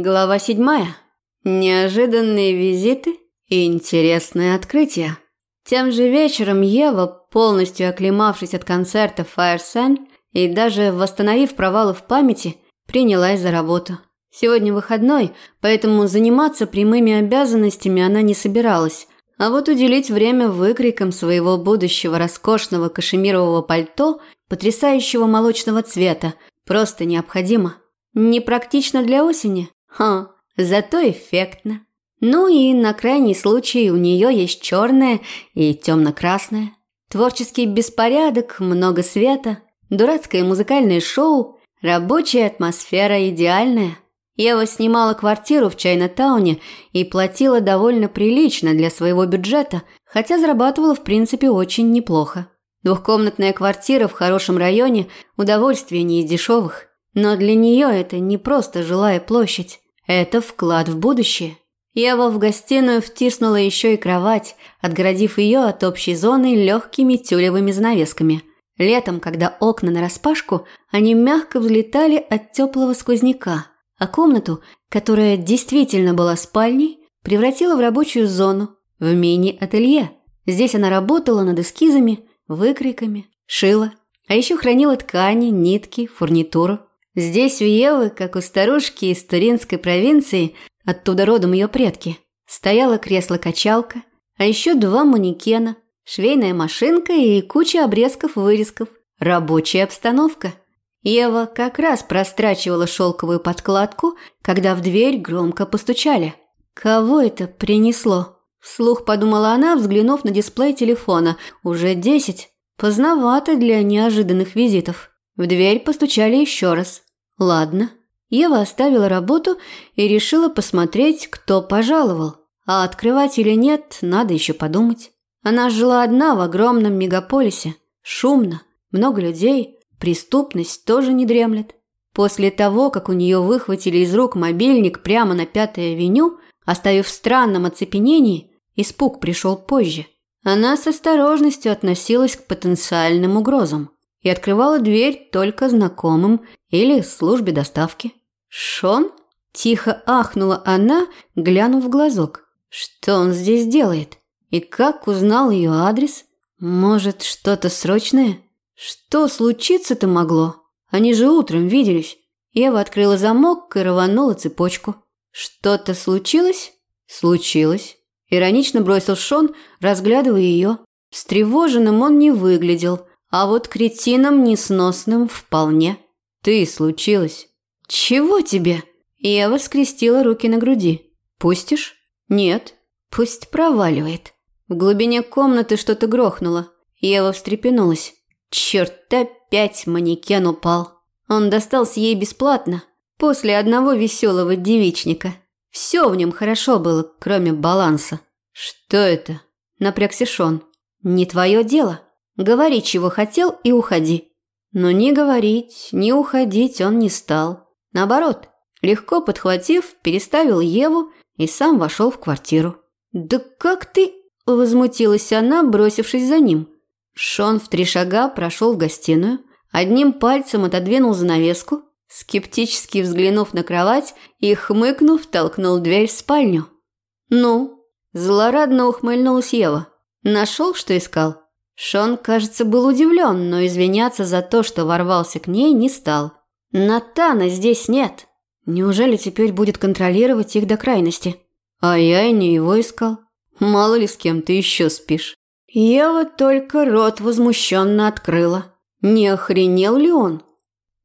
Глава седьмая. Неожиданные визиты и интересные открытия. Тем же вечером Ева, полностью оклемавшись от концерта Fire Sun и даже восстановив провалы в памяти, принялась за работу. Сегодня выходной, поэтому заниматься прямыми обязанностями она не собиралась, а вот уделить время выкрикам своего будущего роскошного кашемирового пальто, потрясающего молочного цвета, просто необходимо. Непрактично для осени, Ха, зато эффектно. Ну и на крайний случай у нее есть черное и темно-красное. Творческий беспорядок, много света, дурацкое музыкальное шоу, рабочая атмосфера идеальная. Ева снимала квартиру в Чайна-тауне и платила довольно прилично для своего бюджета, хотя зарабатывала в принципе очень неплохо. Двухкомнатная квартира в хорошем районе – удовольствие не из дешевых. Но для нее это не просто жилая площадь, это вклад в будущее. Ева в гостиную втиснула еще и кровать, отгородив ее от общей зоны легкими тюлевыми занавесками. Летом, когда окна нараспашку, они мягко взлетали от теплого сквозняка, а комнату, которая действительно была спальней, превратила в рабочую зону, в мини-ателье. Здесь она работала над эскизами, выкройками, шила, а еще хранила ткани, нитки, фурнитуру. Здесь у Евы, как у старушки из Туринской провинции, оттуда родом ее предки, стояло кресло-качалка, а еще два манекена, швейная машинка и куча обрезков-вырезков. Рабочая обстановка. Ева как раз прострачивала шелковую подкладку, когда в дверь громко постучали. «Кого это принесло?» Вслух подумала она, взглянув на дисплей телефона. «Уже десять. Поздновато для неожиданных визитов». В дверь постучали еще раз. Ладно. Ева оставила работу и решила посмотреть, кто пожаловал. А открывать или нет, надо еще подумать. Она жила одна в огромном мегаполисе. Шумно, много людей, преступность тоже не дремлет. После того, как у нее выхватили из рук мобильник прямо на Пятой авеню, оставив в странном оцепенении, испуг пришел позже. Она с осторожностью относилась к потенциальным угрозам и открывала дверь только знакомым или службе доставки. «Шон?» – тихо ахнула она, глянув в глазок. «Что он здесь делает? И как узнал ее адрес? Может, что-то срочное? Что случиться-то могло? Они же утром виделись». Ева открыла замок и рванула цепочку. «Что-то случилось?» «Случилось», – иронично бросил Шон, разглядывая ее. Встревоженным он не выглядел, а вот кретином несносным вполне. Ты случилось. Чего тебе? Ева скрестила руки на груди. Пустишь? Нет. Пусть проваливает. В глубине комнаты что-то грохнуло. Ева встрепенулась. Черт, опять манекен упал. Он достался ей бесплатно. После одного веселого девичника. Все в нем хорошо было, кроме баланса. Что это? Напрягся Шон. Не твое дело. Говори, чего хотел, и уходи. Но ни говорить, ни уходить он не стал. Наоборот, легко подхватив, переставил Еву и сам вошел в квартиру. «Да как ты...» – возмутилась она, бросившись за ним. Шон в три шага прошел в гостиную, одним пальцем отодвинул занавеску, скептически взглянув на кровать и, хмыкнув, толкнул дверь в спальню. «Ну?» – злорадно ухмыльнулась Ева. «Нашел, что искал?» Шон, кажется, был удивлен, но извиняться за то, что ворвался к ней, не стал. Натана здесь нет. Неужели теперь будет контролировать их до крайности? А я и не его искал. Мало ли с кем ты еще спишь. Ева только рот возмущенно открыла. Не охренел ли он?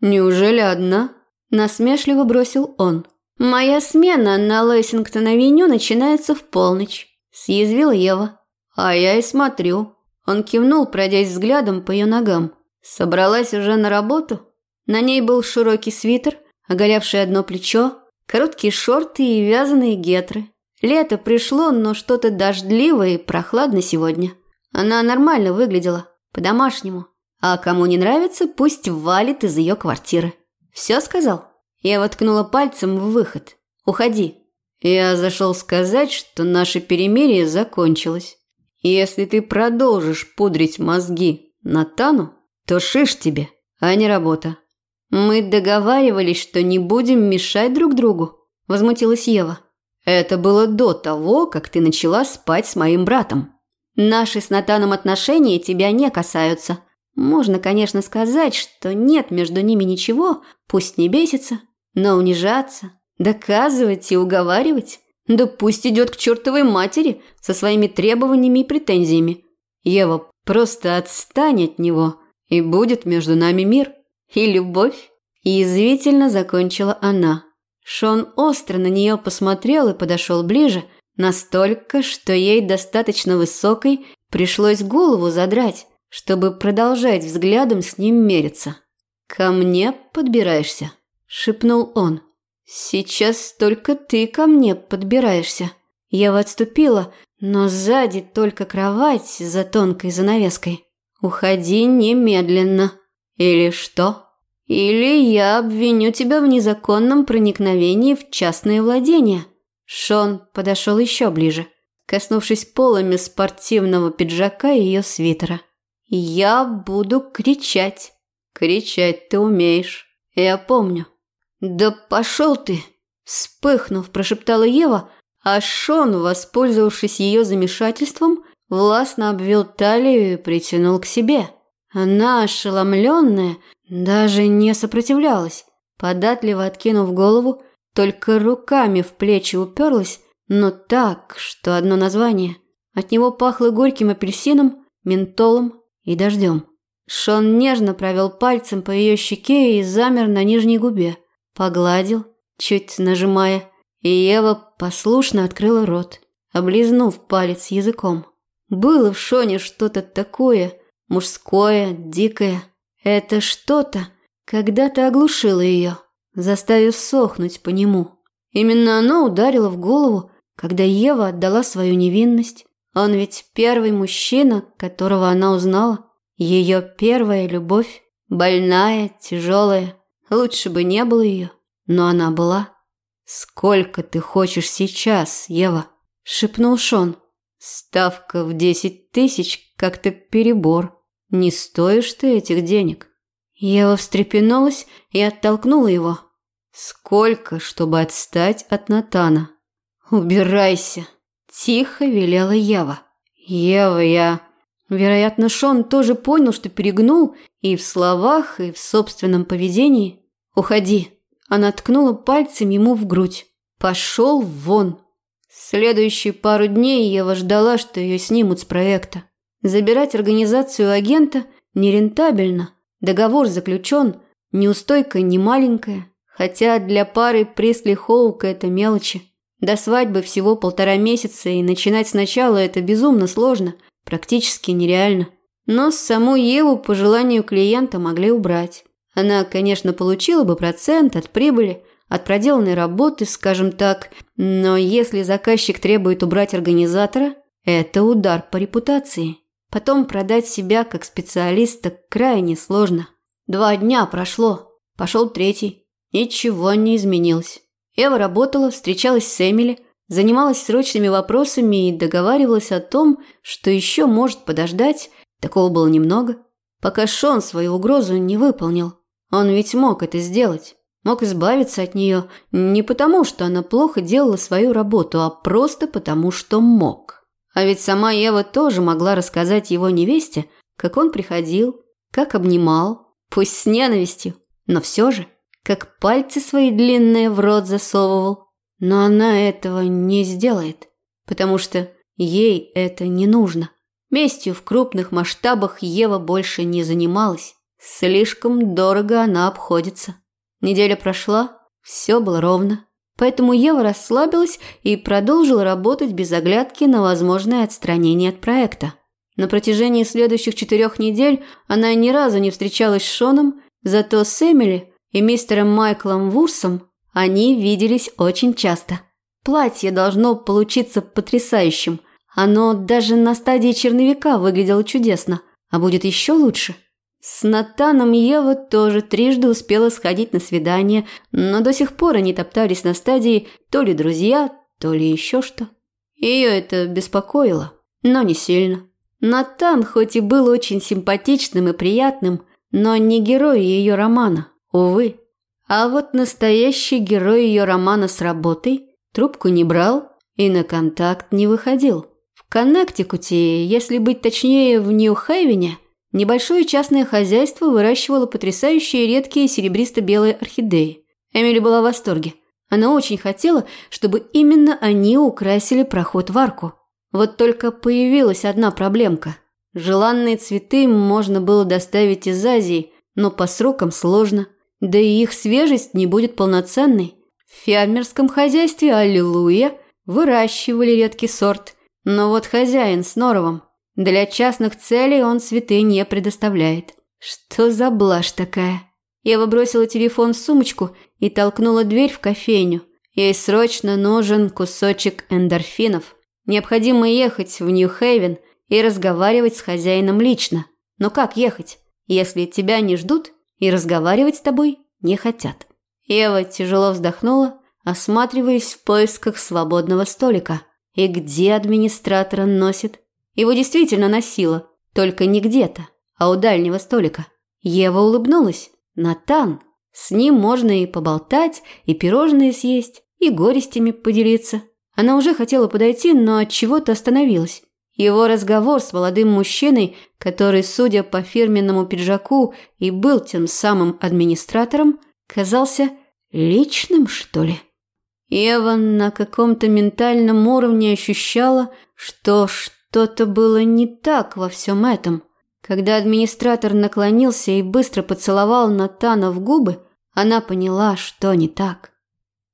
Неужели одна? Насмешливо бросил он. Моя смена на Лессингтон-авеню начинается в полночь. Съязвила Ева. А я и смотрю. Он кивнул, пройдясь взглядом по ее ногам. Собралась уже на работу? На ней был широкий свитер, оголявший одно плечо, короткие шорты и вязаные гетры. Лето пришло, но что-то дождливое и прохладно сегодня. Она нормально выглядела, по-домашнему. А кому не нравится, пусть валит из ее квартиры. Все сказал? Я воткнула пальцем в выход. Уходи. Я зашел сказать, что наше перемирие закончилось. Если ты продолжишь пудрить мозги Натану, то шиш тебе, а не работа. Мы договаривались, что не будем мешать друг другу. возмутилась Ева. «Это было до того, как ты начала спать с моим братом. Наши с Натаном отношения тебя не касаются. Можно, конечно, сказать, что нет между ними ничего, пусть не бесится, но унижаться, доказывать и уговаривать, да пусть идет к чертовой матери со своими требованиями и претензиями. Ева, просто отстань от него, и будет между нами мир и любовь. И язвительно закончила она. Шон остро на нее посмотрел и подошел ближе, настолько, что ей достаточно высокой пришлось голову задрать, чтобы продолжать взглядом с ним мериться. «Ко мне подбираешься?» – шепнул он. «Сейчас только ты ко мне подбираешься». Я отступила, но сзади только кровать за тонкой занавеской. «Уходи немедленно». «Или что?» Или я обвиню тебя в незаконном проникновении в частные владения. Шон подошел еще ближе, коснувшись полами спортивного пиджака и ее свитера. Я буду кричать. Кричать ты умеешь. Я помню. Да пошел ты! Вспыхнув, прошептала Ева, а Шон, воспользовавшись ее замешательством, властно обвел талию и притянул к себе. Она, ошеломленная, даже не сопротивлялась, податливо откинув голову, только руками в плечи уперлась, но так, что одно название. От него пахло горьким апельсином, ментолом и дождем. Шон нежно провел пальцем по ее щеке и замер на нижней губе. Погладил, чуть нажимая, и Ева послушно открыла рот, облизнув палец языком. Было в Шоне что-то такое, мужское, дикое, это что-то когда-то оглушило ее, заставив сохнуть по нему. Именно оно ударило в голову, когда Ева отдала свою невинность. Он ведь первый мужчина, которого она узнала. Ее первая любовь. Больная, тяжелая. Лучше бы не было ее, но она была. «Сколько ты хочешь сейчас, Ева?» – шепнул Шон. «Ставка в десять тысяч как-то перебор». Не стоишь ты этих денег. Ева встрепенулась и оттолкнула его. Сколько, чтобы отстать от Натана? Убирайся, тихо велела Ева. Ева, я... Вероятно, Шон тоже понял, что перегнул и в словах, и в собственном поведении. «Уходи!» Она ткнула пальцем ему в грудь. «Пошел вон!» Следующие пару дней Ева ждала, что ее снимут с проекта. Забирать организацию агента нерентабельно. Договор заключен, неустойка не маленькая. Хотя для пары Пресли Хоука это мелочи. До свадьбы всего полтора месяца, и начинать сначала это безумно сложно, практически нереально. Но саму Еву по желанию клиента могли убрать. Она, конечно, получила бы процент от прибыли, от проделанной работы, скажем так, но если заказчик требует убрать организатора, это удар по репутации. Потом продать себя как специалиста крайне сложно. Два дня прошло, пошел третий. Ничего не изменилось. Эва работала, встречалась с Эмили, занималась срочными вопросами и договаривалась о том, что еще может подождать, такого было немного, пока Шон свою угрозу не выполнил. Он ведь мог это сделать. Мог избавиться от нее не потому, что она плохо делала свою работу, а просто потому, что мог. А ведь сама Ева тоже могла рассказать его невесте, как он приходил, как обнимал, пусть с ненавистью, но все же, как пальцы свои длинные в рот засовывал. Но она этого не сделает, потому что ей это не нужно. Местью в крупных масштабах Ева больше не занималась. Слишком дорого она обходится. Неделя прошла, все было ровно. Поэтому Ева расслабилась и продолжила работать без оглядки на возможное отстранение от проекта. На протяжении следующих четырех недель она ни разу не встречалась с Шоном, зато с Эмили и мистером Майклом Вурсом они виделись очень часто. Платье должно получиться потрясающим. Оно даже на стадии черновика выглядело чудесно, а будет еще лучше – с Натаном Ева тоже трижды успела сходить на свидание, но до сих пор они топтались на стадии то ли друзья, то ли еще что. Ее это беспокоило, но не сильно. Натан хоть и был очень симпатичным и приятным, но не герой ее романа, увы. А вот настоящий герой ее романа с работой трубку не брал и на контакт не выходил. В Коннектикуте, если быть точнее, в Нью-Хейвене, небольшое частное хозяйство выращивало потрясающие редкие серебристо-белые орхидеи. Эмили была в восторге. Она очень хотела, чтобы именно они украсили проход в арку. Вот только появилась одна проблемка. Желанные цветы можно было доставить из Азии, но по срокам сложно. Да и их свежесть не будет полноценной. В фермерском хозяйстве «Аллилуйя» выращивали редкий сорт, но вот хозяин с норовом. Для частных целей он цветы не предоставляет. Что за блажь такая? Я выбросила телефон в сумочку и толкнула дверь в кофейню. Ей срочно нужен кусочек эндорфинов. Необходимо ехать в Нью-Хейвен и разговаривать с хозяином лично. Но как ехать, если тебя не ждут и разговаривать с тобой не хотят? Ева тяжело вздохнула, осматриваясь в поисках свободного столика. И где администратора носит? Его действительно носило, только не где-то, а у дальнего столика. Ева улыбнулась. Натан. С ним можно и поболтать, и пирожные съесть, и горестями поделиться. Она уже хотела подойти, но от чего-то остановилась. Его разговор с молодым мужчиной, который, судя по фирменному пиджаку, и был тем самым администратором, казался личным, что ли. Ева на каком-то ментальном уровне ощущала, что что-то было не так во всем этом. Когда администратор наклонился и быстро поцеловал Натана в губы, она поняла, что не так.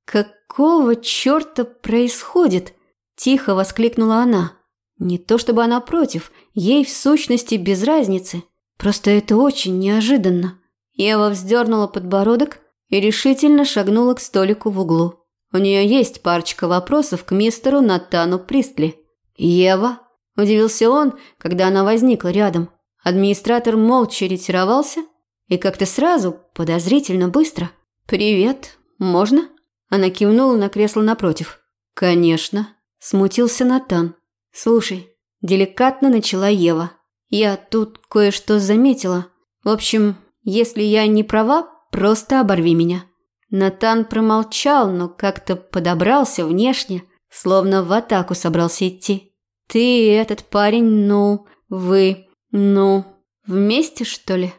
«Какого черта происходит?» – тихо воскликнула она. Не то чтобы она против, ей в сущности без разницы. Просто это очень неожиданно. Ева вздернула подбородок и решительно шагнула к столику в углу. У нее есть парочка вопросов к мистеру Натану Пристли. «Ева?» – удивился он, когда она возникла рядом. Администратор молча ретировался и как-то сразу, подозрительно быстро. «Привет, можно?» Она кивнула на кресло напротив. «Конечно», – смутился Натан. «Слушай», – деликатно начала Ева. «Я тут кое-что заметила. В общем, если я не права, просто оборви меня». Натан промолчал, но как-то подобрался внешне, словно в атаку собрался идти. «Ты и этот парень, ну, вы...» «Ну, вместе, что ли?»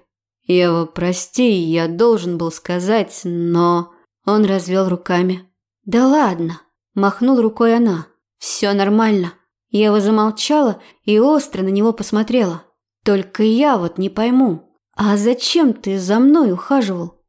«Ева, прости, я должен был сказать, но...» Он развел руками. «Да ладно!» – махнул рукой она. «Все нормально». Ева замолчала и остро на него посмотрела. «Только я вот не пойму, а зачем ты за мной ухаживал?»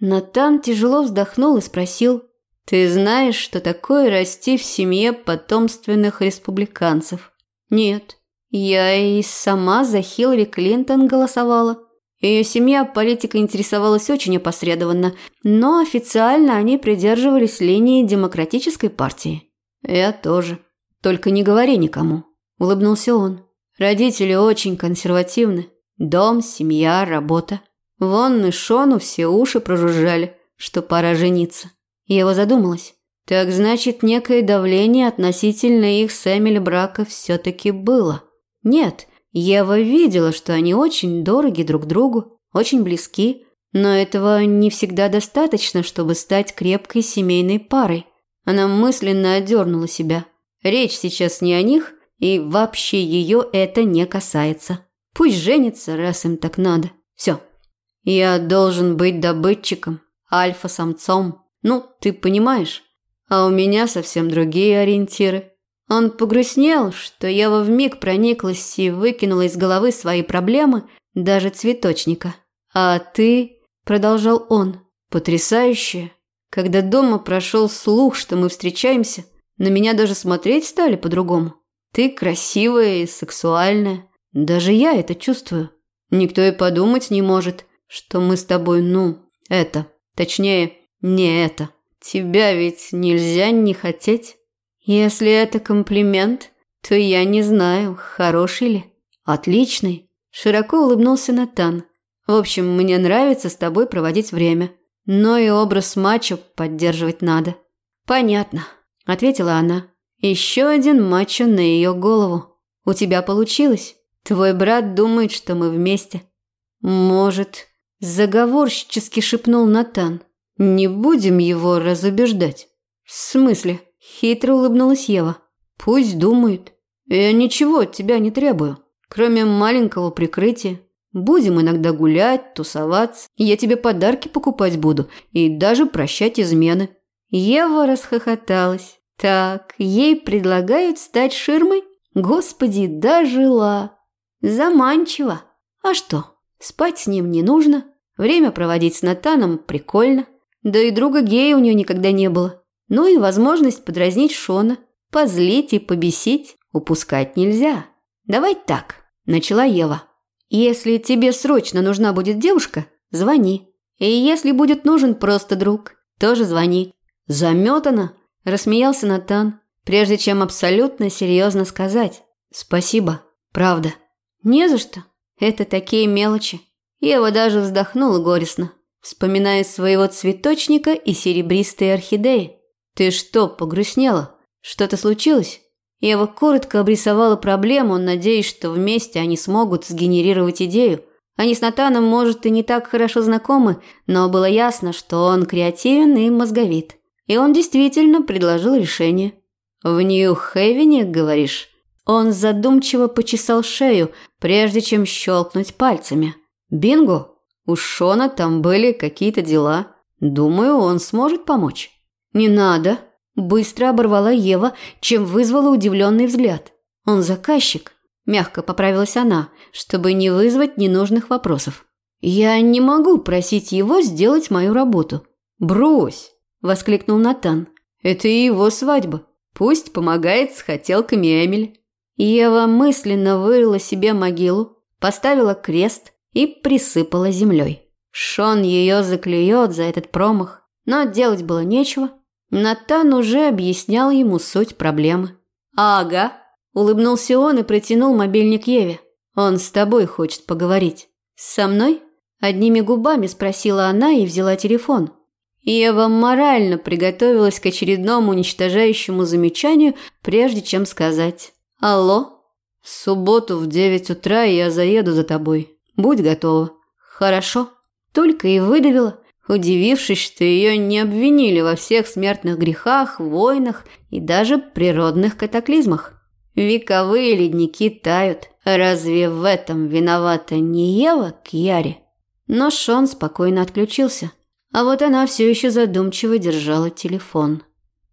Натан тяжело вздохнул и спросил. «Ты знаешь, что такое расти в семье потомственных республиканцев?» «Нет». Я и сама за Хиллари Клинтон голосовала. Ее семья политикой интересовалась очень опосредованно, но официально они придерживались линии демократической партии. Я тоже. Только не говори никому, улыбнулся он. Родители очень консервативны. Дом, семья, работа. Вон и Шону все уши прожужжали, что пора жениться. Его задумалась. Так значит, некое давление относительно их с Эмили брака все-таки было. Нет, Ева видела, что они очень дороги друг другу, очень близки, но этого не всегда достаточно, чтобы стать крепкой семейной парой. Она мысленно отдернула себя. Речь сейчас не о них, и вообще ее это не касается. Пусть женится, раз им так надо. Все. Я должен быть добытчиком, альфа-самцом. Ну, ты понимаешь. А у меня совсем другие ориентиры. Он погрустнел, что Ева вмиг прониклась и выкинула из головы свои проблемы, даже цветочника. «А ты», – продолжал он, – «потрясающая. Когда дома прошел слух, что мы встречаемся, на меня даже смотреть стали по-другому. Ты красивая и сексуальная. Даже я это чувствую. Никто и подумать не может, что мы с тобой, ну, это, точнее, не это. Тебя ведь нельзя не хотеть». Если это комплимент, то я не знаю, хороший ли. Отличный. Широко улыбнулся Натан. В общем, мне нравится с тобой проводить время. Но и образ мачо поддерживать надо. Понятно, ответила она. Еще один мачо на ее голову. У тебя получилось. Твой брат думает, что мы вместе. Может, заговорщически шепнул Натан. Не будем его разубеждать. В смысле? Хитро улыбнулась Ева. Пусть думает. Я ничего от тебя не требую, кроме маленького прикрытия. Будем иногда гулять, тусоваться. Я тебе подарки покупать буду и даже прощать измены. Ева расхохоталась. Так, ей предлагают стать ширмой? Господи, дожила. Заманчиво. А что, спать с ним не нужно. Время проводить с Натаном прикольно. Да и друга гея у нее никогда не было. Ну и возможность подразнить Шона. Позлить и побесить упускать нельзя. Давай так, начала Ева. Если тебе срочно нужна будет девушка, звони. И если будет нужен просто друг, тоже звони. Заметано, рассмеялся Натан, прежде чем абсолютно серьезно сказать. Спасибо, правда. Не за что. Это такие мелочи. Ева даже вздохнула горестно, вспоминая своего цветочника и серебристые орхидеи. Ты что, погрустнела? Что-то случилось? Ева коротко обрисовала проблему, надеясь, что вместе они смогут сгенерировать идею. Они с Натаном, может, и не так хорошо знакомы, но было ясно, что он креативен и мозговит. И он действительно предложил решение. «В Нью-Хейвене, говоришь?» Он задумчиво почесал шею, прежде чем щелкнуть пальцами. «Бинго! У Шона там были какие-то дела. Думаю, он сможет помочь». «Не надо», Быстро оборвала Ева, чем вызвала удивленный взгляд. «Он заказчик», – мягко поправилась она, чтобы не вызвать ненужных вопросов. «Я не могу просить его сделать мою работу». «Брось!» – воскликнул Натан. «Это его свадьба. Пусть помогает с хотелками Эмили». Ева мысленно вырыла себе могилу, поставила крест и присыпала землей. Шон ее заклюет за этот промах, но делать было нечего. Натан уже объяснял ему суть проблемы. «Ага», – улыбнулся он и протянул мобильник Еве. «Он с тобой хочет поговорить». «Со мной?» – одними губами спросила она и взяла телефон. Ева морально приготовилась к очередному уничтожающему замечанию, прежде чем сказать «Алло?» «В субботу в девять утра я заеду за тобой. Будь готова». «Хорошо». Только и выдавила – удивившись, что ее не обвинили во всех смертных грехах, войнах и даже природных катаклизмах. Вековые ледники тают. Разве в этом виновата не Ева Кьяри? Но Шон спокойно отключился. А вот она все еще задумчиво держала телефон.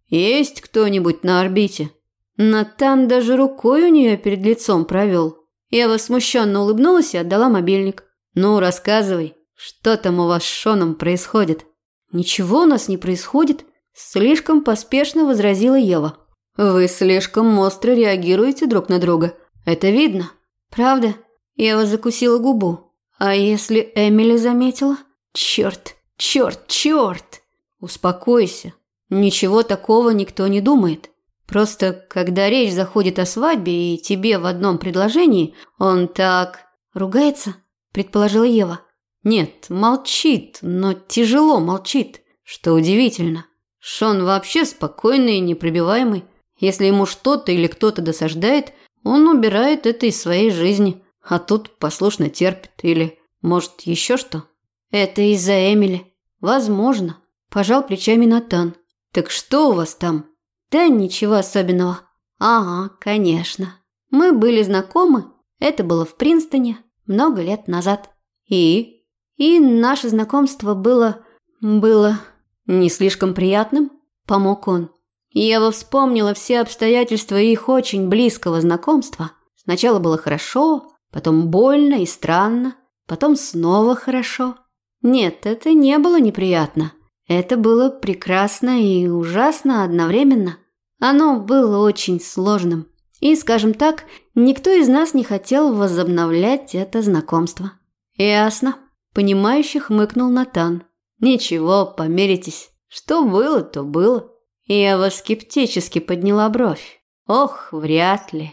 «Есть кто-нибудь на орбите?» Натан даже рукой у нее перед лицом провел. Ева смущенно улыбнулась и отдала мобильник. «Ну, рассказывай». Что там у вас с Шоном происходит? Ничего у нас не происходит, слишком поспешно возразила Ева. Вы слишком остро реагируете друг на друга. Это видно. Правда? Ева закусила губу. А если Эмили заметила? Черт, черт, черт! Успокойся. Ничего такого никто не думает. Просто, когда речь заходит о свадьбе и тебе в одном предложении, он так... Ругается? Предположила Ева. Нет, молчит, но тяжело молчит, что удивительно. Шон вообще спокойный и непробиваемый. Если ему что-то или кто-то досаждает, он убирает это из своей жизни, а тут послушно терпит или, может, еще что. Это из-за Эмили. Возможно. Пожал плечами Натан. Так что у вас там? Да ничего особенного. Ага, конечно. Мы были знакомы. Это было в Принстоне много лет назад. И и наше знакомство было... было... не слишком приятным, помог он. Ева вспомнила все обстоятельства их очень близкого знакомства. Сначала было хорошо, потом больно и странно, потом снова хорошо. Нет, это не было неприятно. Это было прекрасно и ужасно одновременно. Оно было очень сложным. И, скажем так, никто из нас не хотел возобновлять это знакомство. Ясно. Понимающе хмыкнул Натан. «Ничего, помиритесь. Что было, то было». Я вас скептически подняла бровь. «Ох, вряд ли».